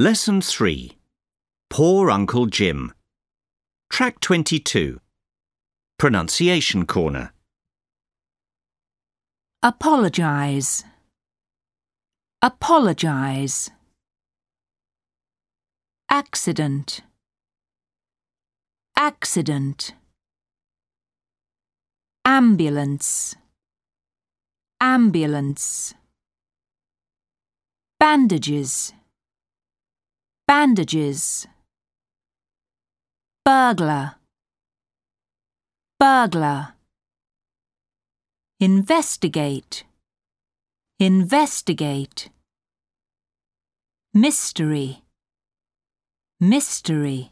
Lesson 3 Poor Uncle Jim. Track 22. Pronunciation Corner. Apologize. Apologize. Accident. Accident. Ambulance. Ambulance. Bandages. Bandages. Burglar. Burglar. Investigate. Investigate. Mystery. Mystery.